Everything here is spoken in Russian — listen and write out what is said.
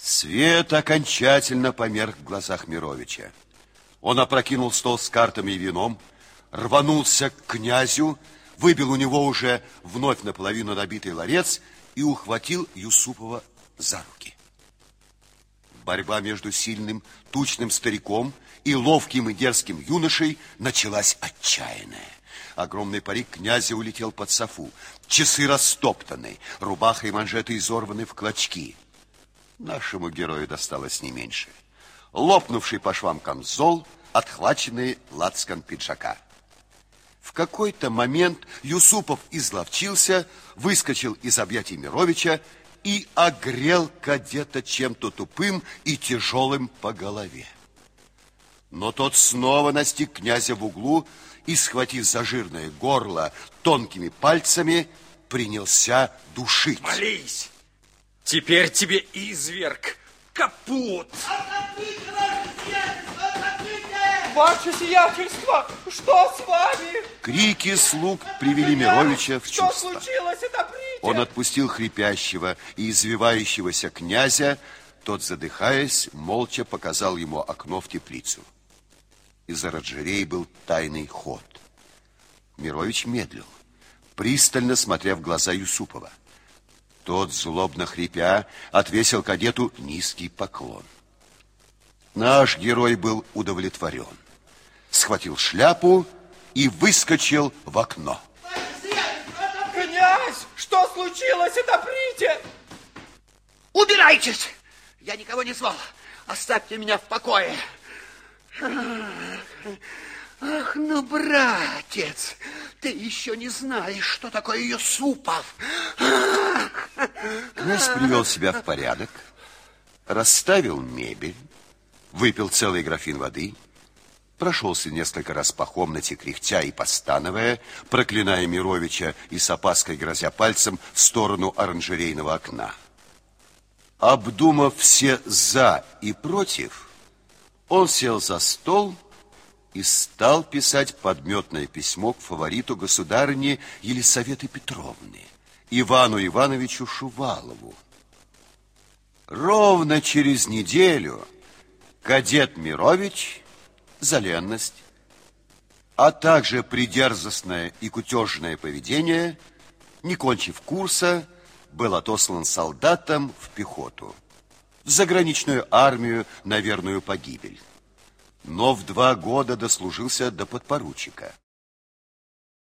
Свет окончательно померк в глазах Мировича. Он опрокинул стол с картами и вином, рванулся к князю, выбил у него уже вновь наполовину набитый ларец и ухватил Юсупова за руки. Борьба между сильным, тучным стариком и ловким и дерзким юношей началась отчаянная. Огромный парик князя улетел под софу. Часы растоптаны, рубаха и манжеты изорваны в клочки. Нашему герою досталось не меньше. Лопнувший по швам камзол, отхваченный лацкан пиджака. В какой-то момент Юсупов изловчился, выскочил из объятий Мировича и огрел кадета чем-то тупым и тяжелым по голове. Но тот снова настиг князя в углу и, схватив за жирное горло тонкими пальцами, принялся душить. Молись! Теперь тебе изверг, капут. Ваше сиятельство, что с вами? Крики слуг привели Мировича в Что чувство. случилось, отоприте? Он отпустил хрипящего и извивающегося князя. Тот, задыхаясь, молча показал ему окно в теплицу. Из оранжерей был тайный ход. Мирович медлил, пристально смотря в глаза Юсупова. Тот, злобно хрипя, отвесил кадету низкий поклон. Наш герой был удовлетворен. Схватил шляпу и выскочил в окно. Князь, что случилось, отоприте? Убирайтесь! Я никого не звал. Оставьте меня в покое. Ах, ну, братец, ты еще не знаешь, что такое Юсупов. Князь привел себя в порядок, расставил мебель, выпил целый графин воды, прошелся несколько раз по комнате, кряхтя и постановая, проклиная Мировича и с опаской грозя пальцем в сторону оранжерейного окна. Обдумав все «за» и «против», он сел за стол и стал писать подметное письмо к фавориту государыни Елисаветы Петровны, Ивану Ивановичу Шувалову. Ровно через неделю кадет Мирович за ленность, а также придерзостное и кутежное поведение, не кончив курса, был отослан солдатом в пехоту, в заграничную армию на верную погибель. Но в два года дослужился до подпоручика.